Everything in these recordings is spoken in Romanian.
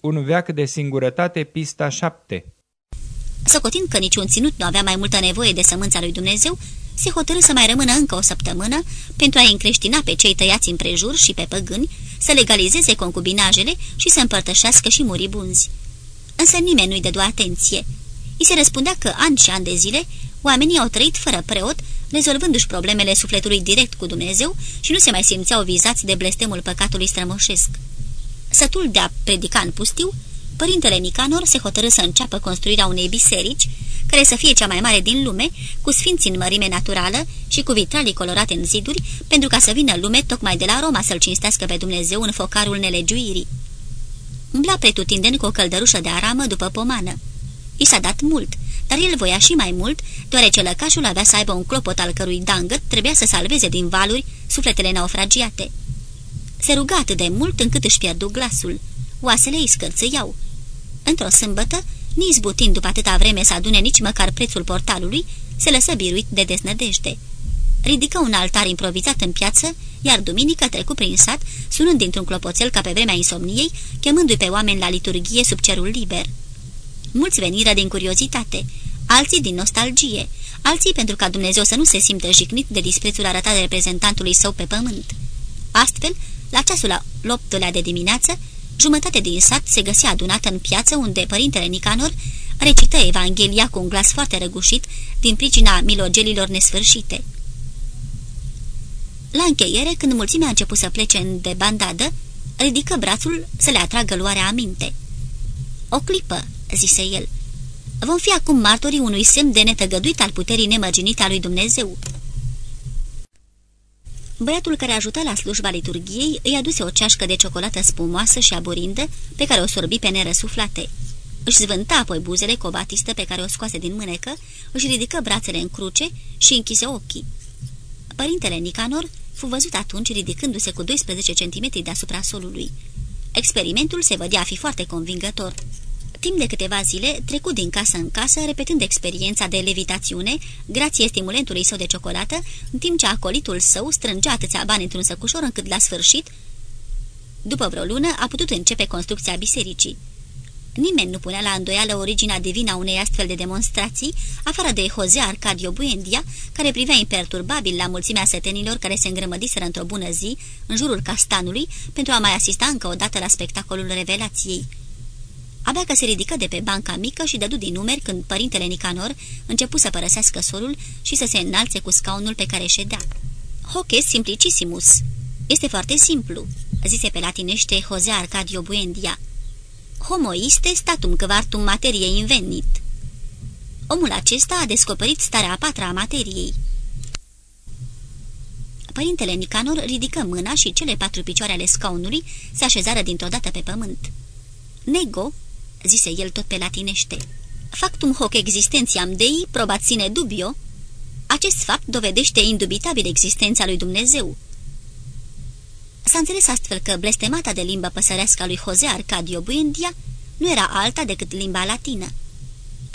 Un veac de singurătate, pista 7 Socotind că niciun ținut nu avea mai multă nevoie de sămânța lui Dumnezeu, se hotărâ să mai rămână încă o săptămână pentru a încreștina pe cei tăiați împrejur și pe păgâni, să legalizeze concubinajele și să împărtășească și muribunzi. Însă nimeni nu-i dădu atenție. I se răspundea că ani și ani de zile oamenii au trăit fără preot, rezolvându-și problemele sufletului direct cu Dumnezeu și nu se mai simțeau vizați de blestemul păcatului strămoșesc. Sătul de a predica în pustiu, părintele Nicanor se hotărâ să înceapă construirea unei biserici, care să fie cea mai mare din lume, cu sfinți în mărime naturală și cu vitralii colorate în ziduri, pentru ca să vină lume tocmai de la Roma să-L cinstească pe Dumnezeu în focarul nelegiuirii. Umbla pretutindeni cu o căldărușă de aramă după pomană. I s-a dat mult, dar el voia și mai mult, deoarece lăcașul avea să aibă un clopot al cărui dangăt trebuia să salveze din valuri sufletele naufragiate. Se ruga atât de mult încât își pierdu glasul. Oasele îi scârțâiau. Într-o sâmbătă, Nizbutind după atâta vreme să adune nici măcar prețul portalului, se lăsă biruit de desnădejde. Ridică un altar improvizat în piață, iar duminică trecu prin sat, sunând dintr-un clopoțel ca pe vremea insomniei, chemându-i pe oameni la liturghie sub cerul liber. Mulți veniră din curiozitate, alții din nostalgie, alții pentru ca Dumnezeu să nu se simtă jignit de disprețul arătat de reprezentantului său pe pământ. Astfel, la ceasul al optulea de dimineață, Jumătate din sat se găsea adunată în piață unde părintele Nicanor recită Evanghelia cu un glas foarte răgușit din pricina milogelilor nesfârșite. La încheiere, când mulțimea a început să plece în debandadă, ridică brațul să le atragă luarea aminte. O clipă," zise el. Vom fi acum martorii unui semn de netăgăduit al puterii nemărginite a lui Dumnezeu." Băiatul care ajuta la slujba liturgiei îi aduse o ceașcă de ciocolată spumoasă și aburindă, pe care o sorbi pe nerăsuflate. Își zvânta apoi buzele cu o batistă pe care o scoase din mânecă, își ridică brațele în cruce și închise ochii. Părintele Nicanor fu văzut atunci ridicându-se cu 12 cm deasupra solului. Experimentul se vădea a fi foarte convingător. Timp de câteva zile, trecut din casă în casă, repetând experiența de levitațiune, grație stimulentului său de ciocolată, în timp ce acolitul său strângea atâția bani într-un săcușor încât la sfârșit, după vreo lună, a putut începe construcția bisericii. Nimeni nu punea la îndoială originea divină a unei astfel de demonstrații, afară de Jose Arcadio Buendia, care privea imperturbabil la mulțimea setenilor care se îngrămădiseră într-o bună zi în jurul castanului pentru a mai asista încă o dată la spectacolul revelației. Abia că se ridică de pe banca mică și dădu din numeri când părintele Nicanor începu să părăsească solul și să se înalțe cu scaunul pe care ședea. Hoc simplicissimus. Este foarte simplu, zise pe latinește Jose Arcadio Buendia. Homo iste statum căvartum materie invenit. Omul acesta a descoperit starea a patra a materiei. Părintele Nicanor ridică mâna și cele patru picioare ale scaunului se așezară dintr-o dată pe pământ. Nego, zise el tot pe latinește. Factum hoc existențiam dei probat sine dubio. Acest fapt dovedește indubitabil existența lui Dumnezeu. S-a înțeles astfel că blestemata de limbă păsărească a lui Jose Arcadio Buendia nu era alta decât limba latină.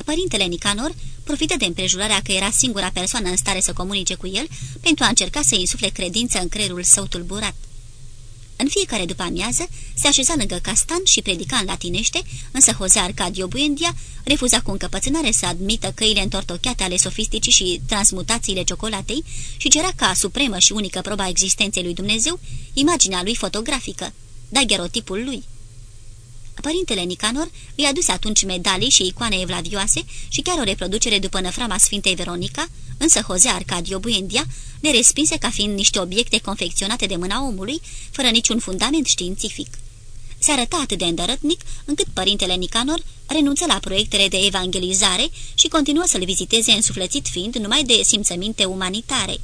Părintele Nicanor profită de împrejurarea că era singura persoană în stare să comunice cu el pentru a încerca să insufle credință în creierul său tulburat. În fiecare după amiază se așeza lângă castan și predica în latinește, însă Jose Arcadio Buendia refuza cu încăpățânare să admită căile întortocheate ale sofisticii și transmutațiile ciocolatei și cerea ca supremă și unică proba existenței lui Dumnezeu imaginea lui fotografică, daguerotipul lui. Părintele Nicanor îi aduse atunci medalii și icoane evlavioase și chiar o reproducere după năframa Sfintei Veronica, însă Jose Arcadio Buendia le respinse ca fiind niște obiecte confecționate de mâna omului, fără niciun fundament științific. Se arăta atât de îndărătnic, încât părintele Nicanor renunță la proiectele de evangelizare și continuă să-l viziteze însuflățit fiind numai de simțăminte umanitare.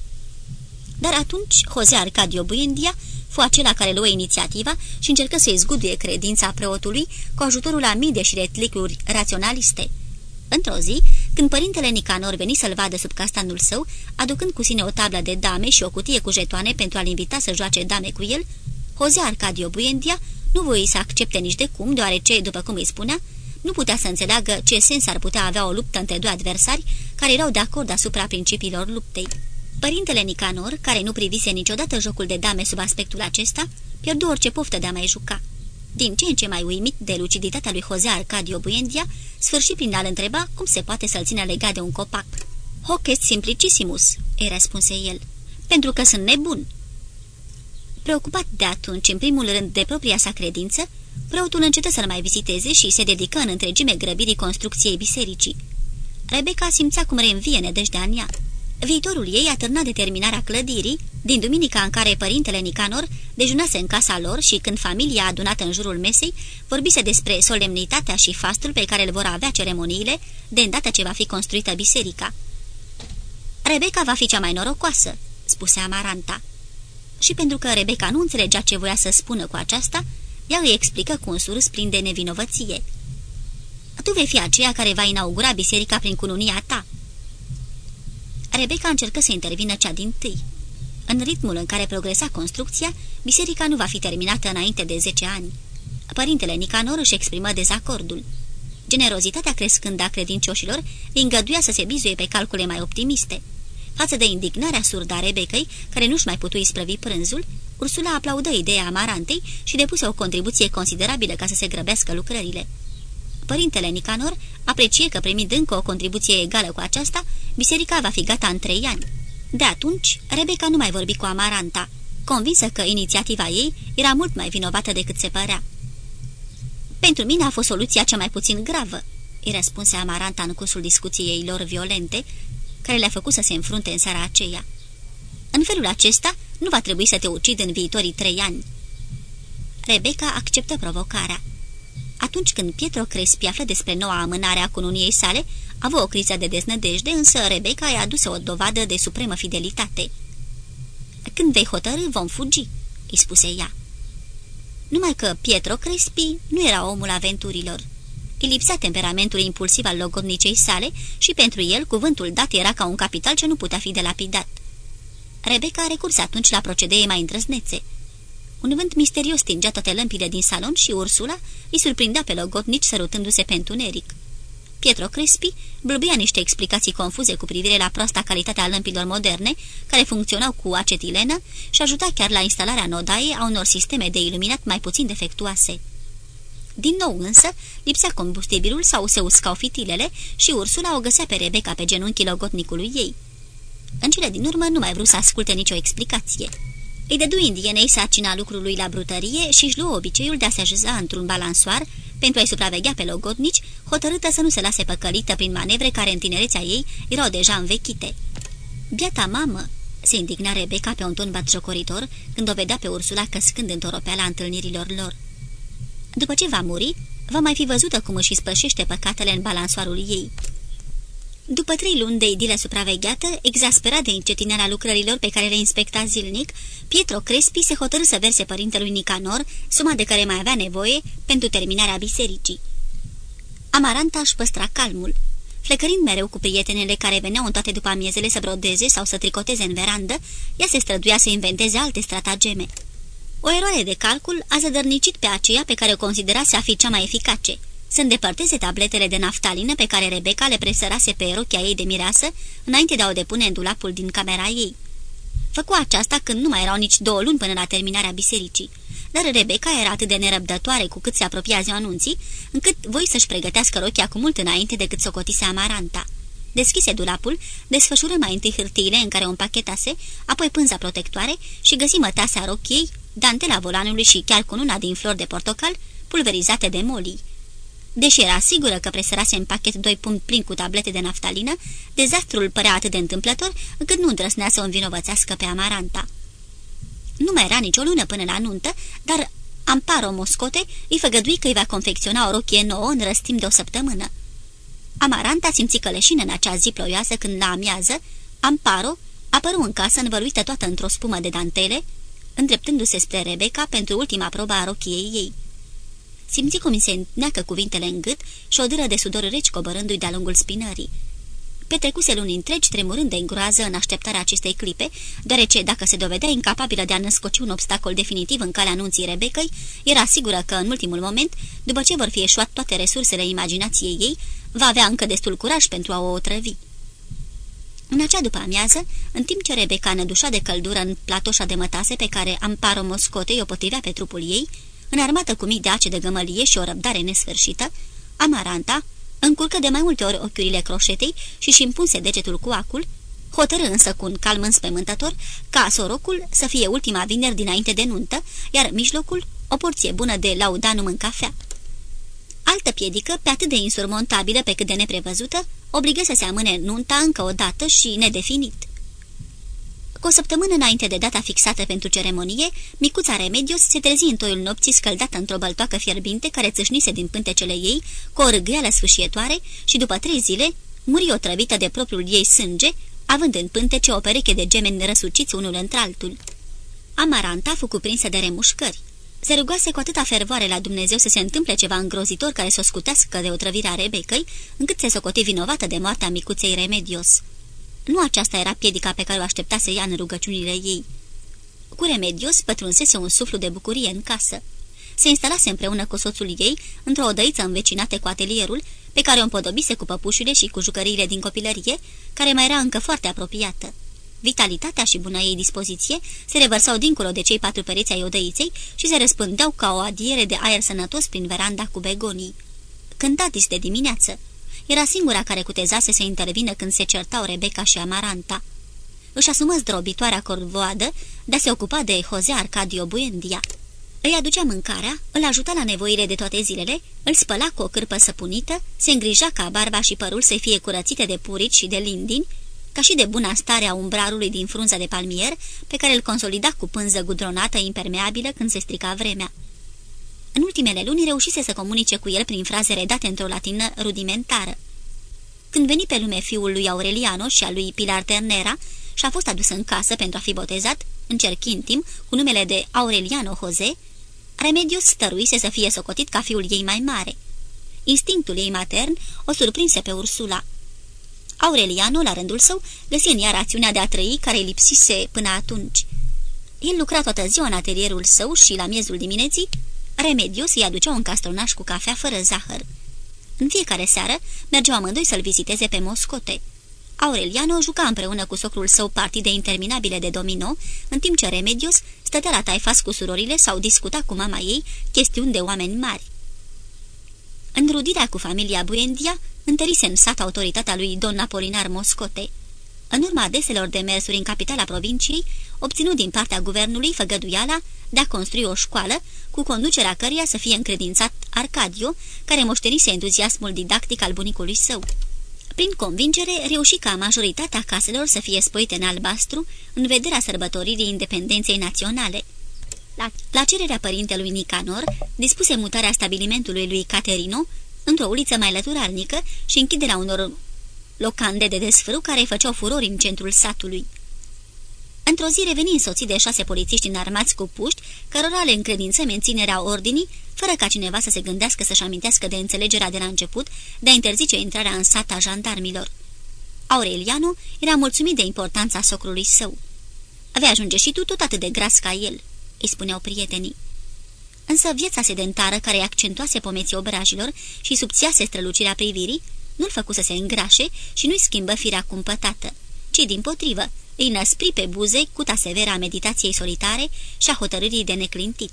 Dar atunci Jose Arcadio Buendia fu acela care luă inițiativa și încercă să izguduie credința preotului cu ajutorul a mii de șiretlicuri raționaliste. Într-o zi, când părintele Nicanor veni să-l vadă sub castanul său, aducând cu sine o tablă de dame și o cutie cu jetoane pentru a-l invita să joace dame cu el, Jose Arcadio Buendia nu voi să accepte nici de cum, deoarece, după cum îi spunea, nu putea să înțeleagă ce sens ar putea avea o luptă între doi adversari care erau de acord asupra principiilor luptei. Părintele Nicanor, care nu privise niciodată jocul de dame sub aspectul acesta, pierdu orice poftă de a mai juca. Din ce în ce mai uimit de luciditatea lui Jose Arcadio Buendia, sfârșit prin a-l întreba cum se poate să-l țină legat de un copac. Hoc est simplicissimus, îi răspunse el, pentru că sunt nebun. Preocupat de atunci, în primul rând, de propria sa credință, preotul încetă să-l mai viziteze și se dedică în întregime grăbirii construcției bisericii. Rebecca simțea cum reînvie nădejdea în ea. Viitorul ei atârna determinarea clădirii, din duminica în care părintele Nicanor dejunase în casa lor și când familia adunată în jurul mesei vorbise despre solemnitatea și fastul pe care îl vor avea ceremoniile de îndată ce va fi construită biserica. Rebecca va fi cea mai norocoasă," spuse Amaranta. Și pentru că Rebecca nu înțelegea ce voia să spună cu aceasta, ea îi explică cu un surâs plin de nevinovăție. Tu vei fi aceea care va inaugura biserica prin cununia ta." Rebecca încercă să intervină cea din tâi. În ritmul în care progresa construcția, biserica nu va fi terminată înainte de 10 ani. Părintele Nicanor își exprimă dezacordul. Generozitatea crescând a credincioșilor îi îngăduia să se bizuie pe calcule mai optimiste. Față de indignarea surdă a Rebecăi, care nu-și mai putu isprăvi prânzul, Ursula aplaudă ideea amarantei și depuse o contribuție considerabilă ca să se grăbească lucrările. Părintele Nicanor aprecie că primind încă o contribuție egală cu aceasta, biserica va fi gata în trei ani. De atunci, Rebecca nu mai vorbi cu Amaranta, convinsă că inițiativa ei era mult mai vinovată decât se părea. Pentru mine a fost soluția cea mai puțin gravă, îi răspunse Amaranta în cursul discuției lor violente, care le-a făcut să se înfrunte în seara aceea. În felul acesta, nu va trebui să te ucid în viitorii trei ani. Rebecca acceptă provocarea. Atunci când Pietro Crespi află despre noua amânare a cununiei sale, a avut o criză de deznădejde, însă Rebecca i-a adus o dovadă de supremă fidelitate. Când vei hotărâ, vom fugi," îi spuse ea. Numai că Pietro Crespi nu era omul aventurilor. Îi lipsea temperamentul impulsiv al logodnicei sale și pentru el cuvântul dat era ca un capital ce nu putea fi delapidat. Rebecca a recurs atunci la procedee mai îndrăznețe. Un vânt misterios stingea toate lămpile din salon și Ursula îi surprindea pe logotnici sărutându-se pe întuneric. Pietro Crespi blubia niște explicații confuze cu privire la proasta calitatea lămpilor moderne, care funcționau cu acetilenă și ajuta chiar la instalarea în odaie a unor sisteme de iluminat mai puțin defectuoase. Din nou însă, lipsea combustibilul sau se uscau fitilele și Ursula o găsea pe Rebecca pe genunchii logotnicului ei. În cele din urmă nu mai vrut să asculte nicio explicație. Îi dădu indienei sarcina lucrului la brutărie și își luă obiceiul de a se așeza într-un balansoar pentru a-i supraveghea pe logodnici, hotărâtă să nu se lase păcălită prin manevre care în tinerețea ei erau deja învechite. Biata mamă!" se indigna Rebecca pe un ton batjocoritor când o vedea pe Ursula căscând în toropeala întâlnirilor lor. După ce va muri, va mai fi văzută cum își spășește păcatele în balansoarul ei. După trei luni de idilă supravegheată, exasperat de încetinerea lucrărilor pe care le inspecta zilnic, Pietro Crespi se hotărâ să verse părintelui Nicanor suma de care mai avea nevoie pentru terminarea bisericii. Amaranta își păstra calmul. Flecărind mereu cu prietenele care veneau în toate după amiezele să brodeze sau să tricoteze în verandă, ea se străduia să inventeze alte stratageme. O eroare de calcul a zădărnicit pe aceea pe care o considerase a fi cea mai eficace – să îndepărteze tabletele de naftalină pe care Rebecca le presărase pe rochia ei de mireasă înainte de a o depune în dulapul din camera ei. Făcu aceasta când nu mai erau nici două luni până la terminarea bisericii, dar Rebecca era atât de nerăbdătoare cu cât se apropia ziua anunții, încât voi să-și pregătească rochia cu mult înainte decât să o cotise Amaranta. Deschise dulapul, desfășură mai întâi hârtiile în care o împachetase, apoi pânza protectoare și găsi mătasea rochiei, dantela volanului și chiar cu una din flori de portocal, pulverizate de molii. Deși era sigură că presărase în pachet doi punct plini cu tablete de naftalină, dezastrul părea atât de întâmplător încât nu îndrăsnea să o învinovățească pe Amaranta. Nu mai era nicio lună până la nuntă, dar Amparo Moscote îi făgădui că îi va confecționa o rochie nouă în răstim de o săptămână. Amaranta simți căleșină în acea zi ploioasă când la amiază, Amparo apăru în casă învăluită toată într-o spumă de dantele, îndreptându-se spre Rebecca pentru ultima probă a rochiei ei. Simți cum se neacă cuvintele în gât și o dâră de sudor reci coborându-i de-a lungul spinării. Petrecuse luni întregi tremurând de îngroază în așteptarea acestei clipe, deoarece dacă se dovedea incapabilă de a născoci un obstacol definitiv în calea anunții Rebecăi, era sigură că în ultimul moment, după ce vor fi eșuat toate resursele imaginației ei, va avea încă destul curaj pentru a o otrăvi. În acea după amiază, în timp ce Rebecca nădușa de căldură în platoșa de mătase pe care Amparo Moscotei o potrivea pe trupul ei, înarmată cu mic de ace de gămălie și o răbdare nesfârșită, Amaranta încurcă de mai multe ori ochiurile croșetei și își impunse degetul cu acul, hotărâ însă cu un calm înspăimântător ca sorocul să fie ultima vineri dinainte de nuntă, iar mijlocul o porție bună de laudanum în cafea. Altă piedică, pe atât de insurmontabilă pe cât de neprevăzută, obligă să se amâne nunta încă o dată și nedefinit. Cu o săptămână înainte de data fixată pentru ceremonie, micuța Remedios se trezi în toiul nopții scăldată într-o băltoacă fierbinte care țâșnise din pântecele ei cu o râgâială sfâșietoare și după trei zile muri otrăvită de propriul ei sânge, având în pântece o pereche de gemeni răsuciți unul într-altul. Amaranta fu cuprinsă de remușcări. Se rugase cu atâta fervoare la Dumnezeu să se întâmple ceva îngrozitor care să o scutească de otrăvirea Rebecăi, încât se socoti vinovată de moartea micuței Remedios. Nu aceasta era piedica pe care o aștepta să ia în rugăciunile ei. Cu Remedios pătrunsese un suflu de bucurie în casă. Se instalase împreună cu soțul ei într-o odăiță învecinată cu atelierul, pe care o împodobise cu păpușile și cu jucăriile din copilărie, care mai era încă foarte apropiată. Vitalitatea și buna ei dispoziție se revărsau dincolo de cei patru pereți ai odăiței și se răspândeau ca o adiere de aer sănătos prin veranda cu begonii. Cânta dis de dimineață. Era singura care cutezase să intervină când se certau Rebecca și Amaranta. Își asumă zdrobitoarea corvoadă de a se ocupa de Jose Arcadio Buendia. Îi aducea mâncarea, îl ajuta la nevoile de toate zilele, îl spăla cu o cârpă săpunită, se îngrija ca barba și părul să fie curățite de purici și de lindini, ca și de buna stare a umbrarului din frunza de palmier, pe care îl consolida cu pânză gudronată impermeabilă când se strica vremea. În ultimele luni reușise să comunice cu el prin fraze redate într-o latină rudimentară. Când veni pe lume fiul lui Aureliano și al lui Pilar Ternera și a fost adus în casă pentru a fi botezat, în cerc intim, cu numele de Aureliano Jose, Remedios stăruise să fie socotit ca fiul ei mai mare. Instinctul ei matern o surprinse pe Ursula. Aureliano, la rândul său, găsi în ea rațiunea de a trăi care lipsise până atunci. El lucra toată ziua în atelierul său și, la miezul dimineții, Remedios îi aducea un castronaș cu cafea fără zahăr. În fiecare seară mergeau amândoi să-l viziteze pe Moscote. Aureliano juca împreună cu socrul său partide interminabile de domino, în timp ce Remedios stătea la taifas cu surorile sau discuta cu mama ei chestiuni de oameni mari. Înrudirea cu familia Buendia întărise în sat autoritatea lui Don Apolinar Moscote. În urma deselor de mersuri în capitala provinciei, obținut din partea guvernului făgăduiala de a construi o școală, cu conducerea căreia să fie încredințat Arcadio, care moștenise entuziasmul didactic al bunicului său. Prin convingere, reuși ca majoritatea caselor să fie spoite în albastru în vederea sărbătoririi independenței naționale. La, la cererea părintelui Nicanor, dispuse mutarea stabilimentului lui Caterino într-o uliță mai lăturalnică și închiderea unor locande de desfrâu care făceau furori în centrul satului. Într-o zi reveni însoțit de șase polițiști înarmați cu puști, cărora le încredință menținerea ordinii, fără ca cineva să se gândească să-și amintească de înțelegerea de la început de a interzice intrarea în sat a jandarmilor. Aureliano era mulțumit de importanța socrului său. Vei ajunge și tu tot atât de gras ca el," îi spuneau prietenii. Însă viața sedentară care îi accentuase pomeții obrajilor și subțiase strălucirea privirii, nu-l făcu să se îngrașe și nu-i schimbă firea cumpătată, ci din potrivă, îi năspri pe buze cuta severă a meditației solitare și a hotărârii de neclintit.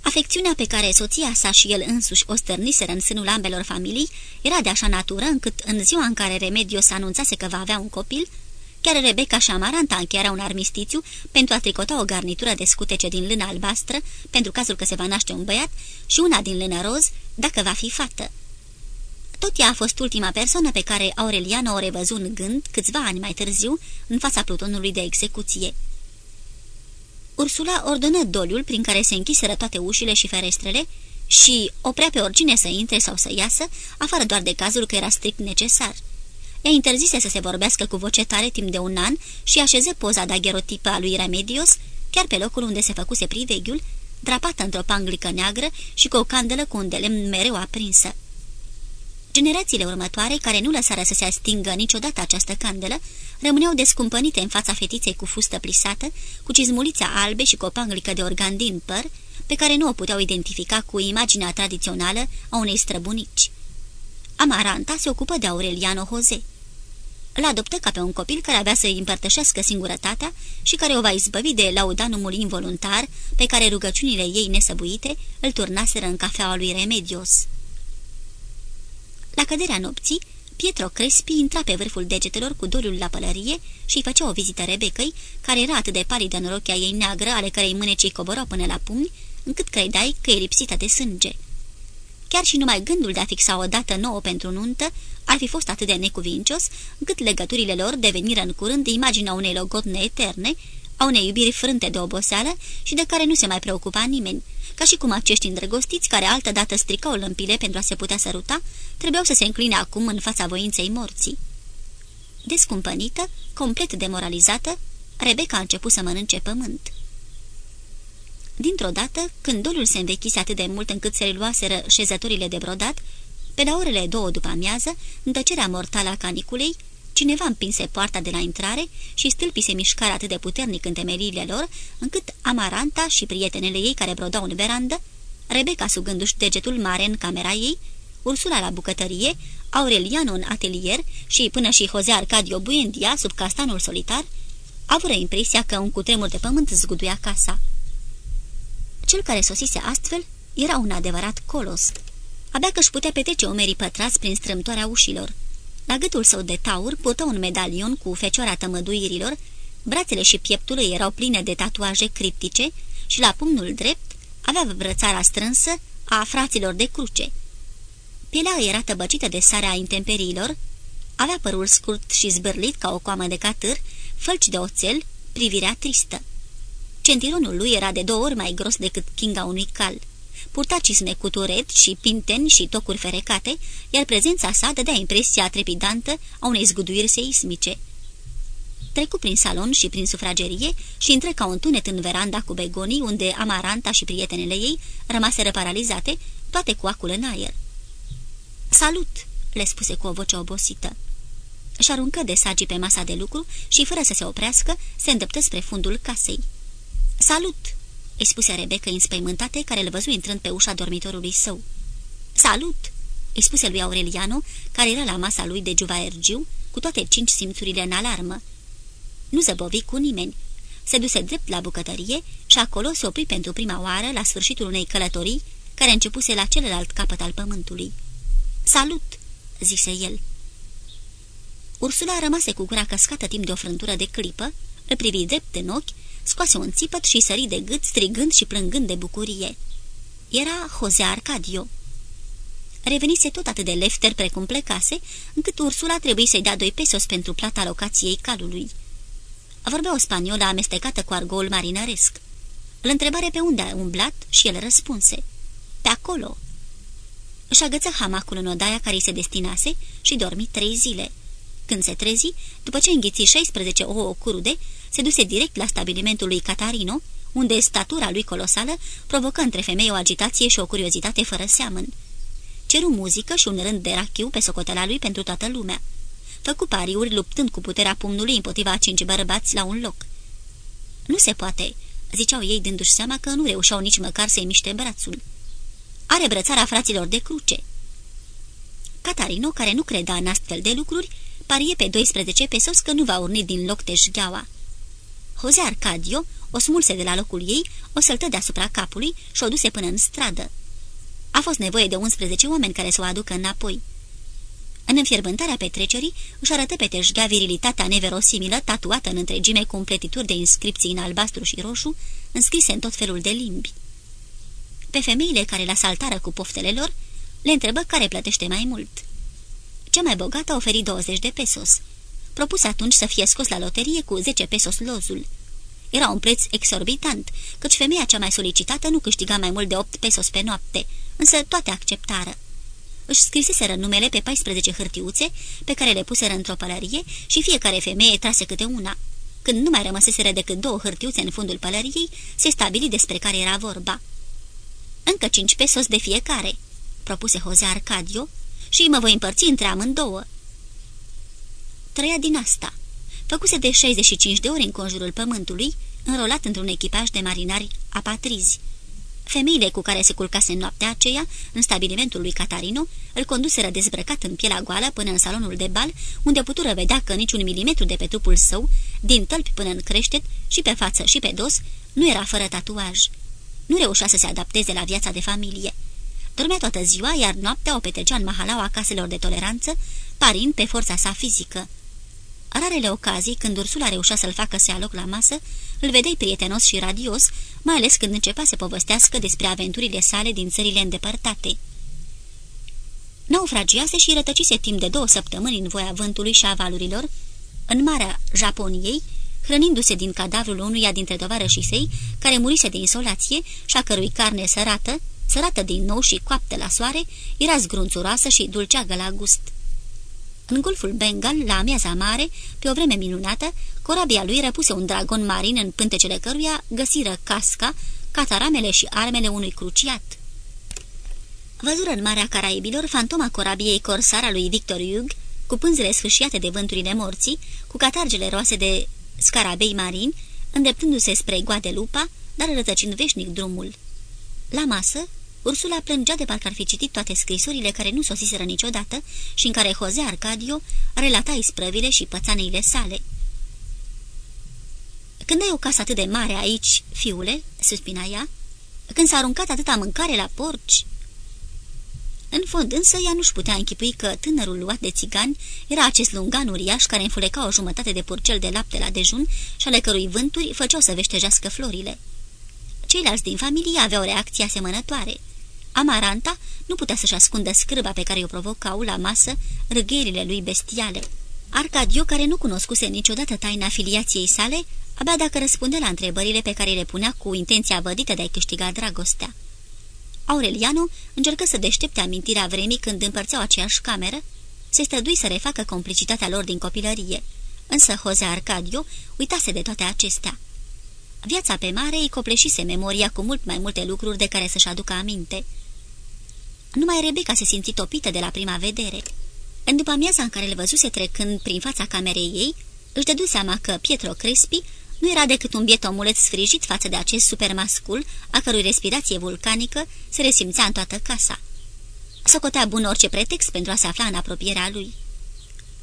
Afecțiunea pe care soția sa și el însuși o stărniseră în sânul ambelor familii era de așa natură încât în ziua în care Remedios anunțase că va avea un copil, chiar Rebecca și Amaranta încheiară un armistițiu pentru a tricota o garnitură de scutece din lână albastră pentru cazul că se va naște un băiat și una din lână roz dacă va fi fată. Tot ea a fost ultima persoană pe care Aureliano o revăzu în gând câțiva ani mai târziu în fața plutonului de execuție. Ursula ordonă doliul prin care se închiseră toate ușile și ferestrele și oprea pe oricine să intre sau să iasă, afară doar de cazul că era strict necesar. Ea interzise să se vorbească cu voce tare timp de un an și așeze poza daguerotipă a lui Remedios, chiar pe locul unde se făcuse priveghiul, drapată într-o panglică neagră și cu o candelă cu un de mereu aprinsă. Generațiile următoare, care nu lăsară să se stingă niciodată această candelă, rămâneau descumpănite în fața fetiței cu fustă plisată, cu cizmulița albe și cu o panglică de organ din păr, pe care nu o puteau identifica cu imaginea tradițională a unei străbunici. Amaranta se ocupă de Aureliano Jose. Îl adoptă ca pe un copil care avea să îi împărtășească singurătatea și care o va izbăvi de laudanumul involuntar pe care rugăciunile ei nesăbuite îl turnaseră în cafeaua lui Remedios. La căderea nopții, Pietro Crespi intra pe vârful degetelor cu doliul la pălărie și făcea o vizită Rebecăi, care era atât de palidă în rochia ei neagră, ale cărei mânecii coborau până la pumni, încât credeai că e lipsită de sânge. Chiar și numai gândul de a fixa o dată nouă pentru nuntă ar fi fost atât de necuvincios, încât legăturile lor deveniră în curând imaginea unei logotne eterne, a unei iubiri frânte de oboseală și de care nu se mai preocupa nimeni, ca și cum acești îndrăgostiți, care altădată stricau lămpile pentru a se putea săruta, trebuiau să se încline acum în fața voinței morții. Descumpănită, complet demoralizată, Rebecca a început să mănânce pământ. Dintr-o dată, când dolul se învechise atât de mult încât se reluaseră șezătorile de brodat, pe la orele două după amiază, în tăcerea mortală a caniculei, cineva împinse poarta de la intrare și stâlpii se mișcară atât de puternic în temeliile lor, încât Amaranta și prietenele ei care brodau în verandă, Rebecca sugându-și degetul mare în camera ei, Ursula la bucătărie, Aureliano în atelier și până și Jose Arcadio Buendia sub castanul solitar, avură impresia că un cutremur de pământ zguduia casa. Cel care sosise astfel era un adevărat colos. Abia că își putea petrece omerii pătrați prin strâmtoarea ușilor. La gâtul său de taur purtă un medalion cu fecioara tămăduirilor, brațele și pieptul îi erau pline de tatuaje criptice și la pumnul drept avea brățara strânsă a fraților de cruce. Pielea era tăbăcită de sarea intemperiilor, avea părul scurt și zbârlit ca o coamă de catâr, fălci de oțel, privirea tristă. Centironul lui era de două ori mai gros decât kinga unui cal. Purta cisme cu turet și pinteni și tocuri ferecate, iar prezența sa dădea impresia trepidantă a unei zguduiri seismice. Trecu prin salon și prin sufragerie și intră ca un tunet în veranda cu begonii, unde Amaranta și prietenele ei rămaseră paralizate, toate cu acul în aer. Salut!" le spuse cu o voce obosită. Și aruncă de sagi pe masa de lucru și, fără să se oprească, se îndreptă spre fundul casei. Salut!" Îi spuse Rebecca înspăimântate, care îl văzu intrând pe ușa dormitorului său. Salut!" îi spuse lui Aureliano, care era la masa lui de juvaergiu, cu toate cinci simțurile în alarmă. Nu zăbovi cu nimeni. Se duse drept la bucătărie și acolo se opri pentru prima oară la sfârșitul unei călătorii care începuse la celălalt capăt al pământului. Salut!" zise el. Ursula rămase cu gura căscată timp de o frântură de clipă, îl privi drept în ochi scoase un țipăt și sări de gât, strigând și plângând de bucurie. Era Jose Arcadio. Revenise tot atât de lefter precum plecase, încât Ursula trebuie să-i dea doi pesos pentru plata locației calului. Vorbea o spaniolă amestecată cu argoul marinăresc. Îl întrebare pe unde a umblat și el răspunse. Pe acolo. Își agăță hamacul în odaia care îi se destinase și dormi trei zile. Când se trezi, după ce înghiți 16 ouă crude, se duse direct la stabilimentul lui Catarino, unde statura lui colosală provocă între femei o agitație și o curiozitate fără seamăn. Ceru muzică și un rând de rachiu pe socotela lui pentru toată lumea. Făcu pariuri luptând cu puterea pumnului împotriva cinci bărbați la un loc. Nu se poate, ziceau ei dându-și seama că nu reușeau nici măcar să-i miște brațul. Are brățara fraților de cruce. Catarino, care nu credea în astfel de lucruri, parie pe 12 pesos că nu va urni din loc de șgheaua. Jose Arcadio o smulse de la locul ei, o săltă deasupra capului și o duse până în stradă. A fost nevoie de 11 oameni care să o aducă înapoi. În înfierbântarea petrecerii își arătă pe teșghea virilitatea neverosimilă, tatuată în întregime cu împletituri de inscripții în albastru și roșu, înscrise în tot felul de limbi. Pe femeile care la saltară cu poftele lor, le întrebă care plătește mai mult. Cea mai bogată a oferit 20 de pesos, propus atunci să fie scos la loterie cu 10 pesos lozul. Era un preț exorbitant, căci femeia cea mai solicitată nu câștiga mai mult de 8 pesos pe noapte, însă toate acceptară. Își scriseseră numele pe 14 hârtiuțe, pe care le puseră într-o pălărie și fiecare femeie trase câte una. Când nu mai rămăseseră decât două hârtiuțe în fundul pălăriei, se stabili despre care era vorba. Încă cinci pesos de fiecare, propuse Jose Arcadio, și mă voi împărți între amândouă trăia din asta. Făcuse de 65 de ori în conjurul pământului, înrolat într-un echipaj de marinari apatrizi. Femeile cu care se culcase în noaptea aceea, în stabilimentul lui Catarino, îl conduseră dezbrăcat în pielea goală până în salonul de bal, unde putură vedea că niciun milimetru de pe trupul său, din tălpi până în creștet, și pe față și pe dos, nu era fără tatuaj. Nu reușea să se adapteze la viața de familie. Dormea toată ziua, iar noaptea o petrecea în mahalaua caselor de toleranță, parind pe forța sa fizică. Rarele ocazii, când Ursula reușea să-l facă să ia loc la masă, îl vedeai prietenos și radios, mai ales când începea să povestească despre aventurile sale din țările îndepărtate. Naufragiase și rătăcise timp de două săptămâni în voia vântului și a valurilor, în Marea Japoniei, hrănindu-se din cadavrul unuia dintre tovarășii săi, care murise de insolație și a cărui carne sărată, sărată din nou și coaptă la soare, era zgrunțuroasă și dulceagă la gust. În golful Bengal, la amiaza mare, pe o vreme minunată, corabia lui răpuse un dragon marin în pântecele căruia găsiră casca, cataramele și armele unui cruciat. Văzură în Marea Caraibilor fantoma corabiei corsara lui Victor Hugh, cu pânzele sfâșiate de vânturile morții, cu catargele roase de scarabei marini, îndreptându-se spre Guadelupa, dar rătăcind veșnic drumul. La masă, Ursula plângea de parcă ar fi citit toate scrisurile care nu sosiseră niciodată și în care Jose Arcadio relata isprăvile și pățaneile sale. Când ai o casă atât de mare aici, fiule," suspina ea, când s-a aruncat atâta mâncare la porci?" În fond însă ea nu-și putea închipui că tânărul luat de țigani era acest lungan uriaș care înfuleca o jumătate de purcel de lapte la dejun și ale cărui vânturi făceau să veștejească florile. Ceilalți din familie aveau reacții asemănătoare. Amaranta nu putea să-și ascundă scârba pe care o provocau la masă râgherile lui bestiale. Arcadio, care nu cunoscuse niciodată taina filiației sale, abia dacă răspunde la întrebările pe care le punea cu intenția vădită de a câștiga dragostea. Aureliano încercă să deștepte amintirea vremii când împărțeau aceeași cameră, se strădui să refacă complicitatea lor din copilărie, însă Jose Arcadio uitase de toate acestea. Viața pe mare îi copleșise memoria cu mult mai multe lucruri de care să-și aducă aminte. Numai Rebecca se simți topită de la prima vedere. În după amiaza în care le văzuse trecând prin fața camerei ei, își dădu seama că Pietro Crespi nu era decât un biet omuleț sfrijit față de acest supermascul, a cărui respirație vulcanică se resimțea în toată casa. Socotea bun orice pretext pentru a se afla în apropierea lui.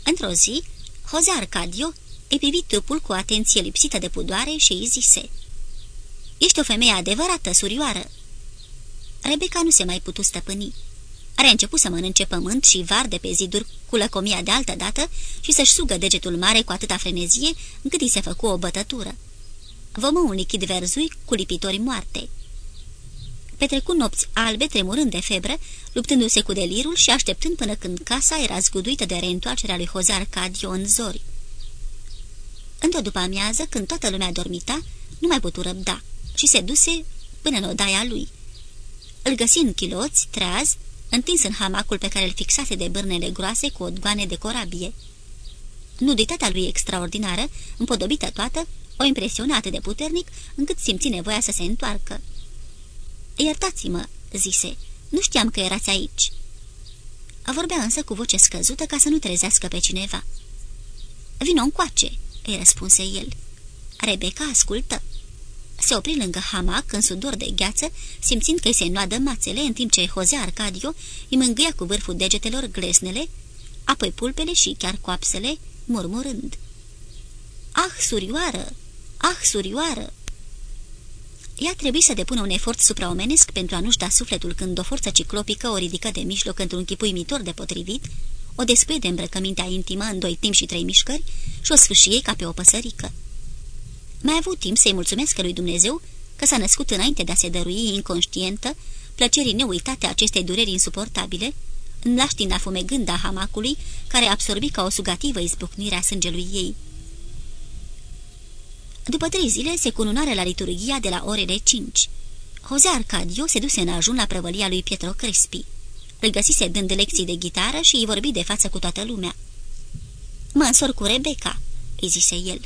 Într-o zi, Jose Arcadio îi privi trupul cu atenție lipsită de pudoare și îi zise Ești o femeie adevărată, surioară!" Rebecca nu se mai putu stăpâni. Are început să mănânce pământ și var de pe ziduri cu lăcomia de altă dată și să-și sugă degetul mare cu atâta frenezie încât îi se făcu o bătătură. Vămă un lichid verzui cu lipitori moarte. Petrecu nopți albe, tremurând de febră, luptându-se cu delirul și așteptând până când casa era zguduită de reîntoarcerea lui Jose Arcadio în zori. Într-o după amiază, când toată lumea dormita, nu mai putu răbda și se duse până în odaia lui. Îl găsi în chiloți, treaz, întins în hamacul pe care îl fixase de bârnele groase cu odgoane de corabie. Nuditatea lui extraordinară, împodobită toată, o impresionă atât de puternic, încât simți nevoia să se întoarcă. Iertați-mă," zise, nu știam că erați aici." Vorbea însă cu voce scăzută ca să nu trezească pe cineva. Vino încoace," îi răspunse el. Rebecca ascultă. Se opri lângă hamac, în sudor de gheață, simțind că îi se noadă mațele, în timp ce Jose Arcadio îi mângâia cu vârful degetelor glesnele, apoi pulpele și chiar coapsele, murmurând. Ah, surioară! Ah, surioară! Ea trebuie să depună un efort supraomenesc pentru a nu-și da sufletul când o forță ciclopică o ridică de mijloc într-un chip uimitor de potrivit, o despuie de îmbrăcămintea intimă în doi timp și trei mișcări și o sfâșie ca pe o păsărică. Mai avut timp să-i mulțumesc lui Dumnezeu că s-a născut înainte de a se dărui inconștientă plăcerii neuitate acestei dureri insuportabile, în laștina fumegând a hamacului, care absorbi ca o sugativă izbucnire a sângelui ei. După trei zile se cununare la liturghia de la orele cinci. Jose Arcadio se duse în ajun la prăvălia lui Pietro Crespi. Îl găsise dând lecții de gitară și îi vorbi de față cu toată lumea. Mă însor cu Rebecca," îi zise el.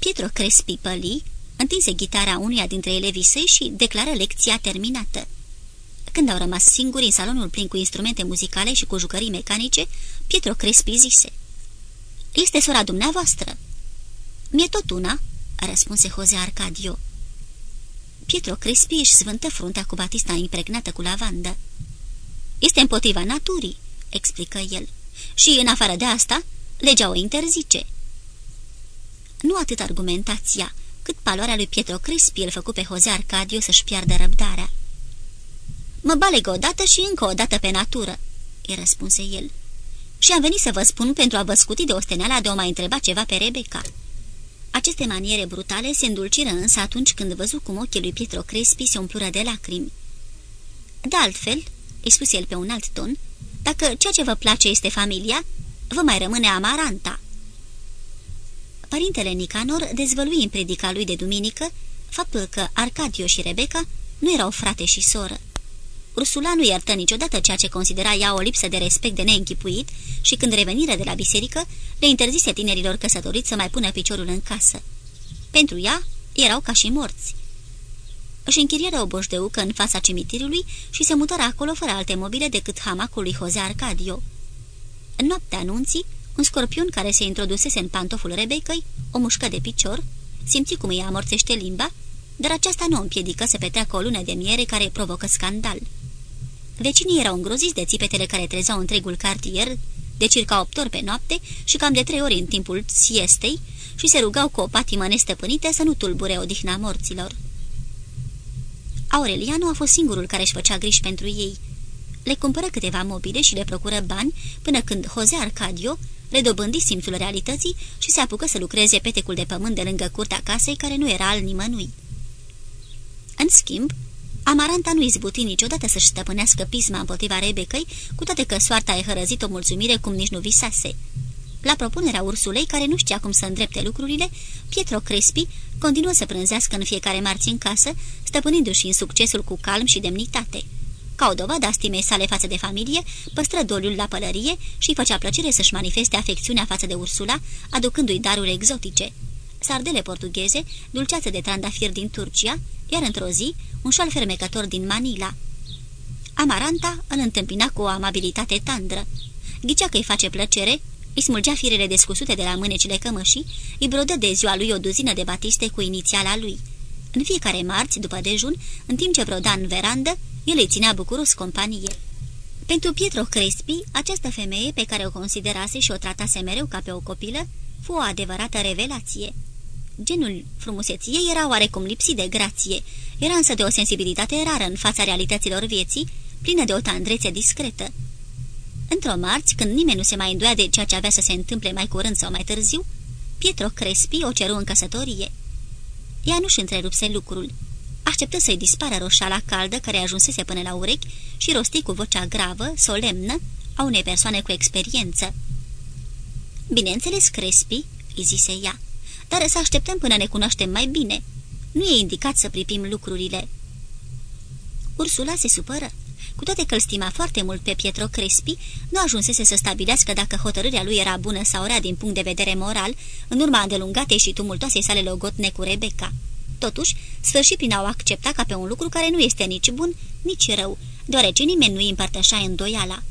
Pietro Crespi păli, întinse ghitara unuia dintre elevii săi și declară lecția terminată. Când au rămas singuri în salonul plin cu instrumente muzicale și cu jucării mecanice, Pietro Crespi zise Este sora dumneavoastră." Mi-e tot una," răspunse Jose Arcadio. Pietro Crespi își svântă fruntea cu batista impregnată cu lavandă. Este împotriva naturii, explică el. Și, în afară de asta, legea o interzice. Nu atât argumentația, cât paloarea lui Pietro Crespi îl făcu pe Jose Arcadio să-și piardă răbdarea. Mă baleg odată și încă o dată pe natură, îi răspunse el. Și am venit să vă spun pentru a vă scuti de osteneala de a mai întreba ceva pe Rebecca. Aceste maniere brutale se îndulciră însă atunci când văzu cum ochii lui Pietro Crespi se umplură de lacrimi. De altfel, îi spuse el pe un alt ton, dacă ceea ce vă place este familia, vă mai rămâne Amaranta. Părintele Nicanor dezvălui în predica lui de duminică faptul că Arcadio și Rebecca nu erau frate și soră. Ursula nu iertă niciodată ceea ce considera ea o lipsă de respect de neînchipuit și când revenire de la biserică, le interzise tinerilor căsătoriți să mai pună piciorul în casă. Pentru ea, erau ca și morți. Își închiriară o boșdeucă în fața cimitirului și se mutară acolo fără alte mobile decât hamacul lui Jose Arcadio. În noaptea anunții, un scorpion care se introdusese în pantoful Rebecăi, o mușcă de picior, simți cum îi amorțește limba, dar aceasta nu împiedică să petreacă o lună de miere care provocă scandal. Vecinii erau îngroziți de țipetele care trezeau întregul cartier, de circa opt ori pe noapte și cam de trei ori în timpul siestei și se rugau cu o patimă nestăpânită să nu tulbure odihna morților. Aureliano a fost singurul care își făcea griji pentru ei. Le cumpără câteva mobile și le procură bani până când Jose Arcadio redobândi simțul realității și se apucă să lucreze petecul de pământ de lângă curtea casei care nu era al nimănui. În schimb, Amaranta nu izbuti niciodată să-și stăpânească pisma împotriva Rebecăi, cu toate că soarta ai hărăzit o mulțumire cum nici nu visase. La propunerea ursulei, care nu știa cum să îndrepte lucrurile, Pietro Crespi continuă să prânzească în fiecare marți în casă, stăpânindu-și în succesul cu calm și demnitate. Ca o dovadă a stimei sale față de familie, păstră doliul la pălărie și făcea plăcere să-și manifeste afecțiunea față de Ursula, aducându-i daruri exotice. Sardele portugheze, dulceață de trandafir din Turcia, iar într-o zi, un șal fermecător din Manila. Amaranta îl întâmpina cu o amabilitate tandră. Ghicea că îi face plăcere, îi smulgea firele descusute de la mânecile cămășii, îi brodă de ziua lui o duzină de batiste cu inițiala lui. În fiecare marți, după dejun, în timp ce broda în verandă, el îi ținea bucuros companie. Pentru Pietro Crespi, această femeie pe care o considerase și o tratase mereu ca pe o copilă, fu o adevărată revelație. Genul frumuseției era oarecum lipsit de grație, era însă de o sensibilitate rară în fața realităților vieții, plină de o tandrețe discretă. Într-o marți, când nimeni nu se mai îndoia de ceea ce avea să se întâmple mai curând sau mai târziu, Pietro Crespi o ceru în căsătorie. Ea nu-și întrerupse lucrul. Așteptă să-i dispară roșala caldă care ajunsese până la urechi și rosti cu vocea gravă, solemnă, a unei persoane cu experiență. Bineînțeles, Crespi," îi zise ea, dar să așteptăm până ne cunoaștem mai bine. Nu e indicat să pripim lucrurile." Ursula se supără. Cu toate că îl stima foarte mult pe Pietro Crespi, nu ajunsese să stabilească dacă hotărârea lui era bună sau rea din punct de vedere moral, în urma îndelungatei și tumultoasei sale logotne cu Rebecca. Totuși, sfârșit prin a o accepta ca pe un lucru care nu este nici bun, nici rău, deoarece nimeni nu îi împărtășa îndoiala.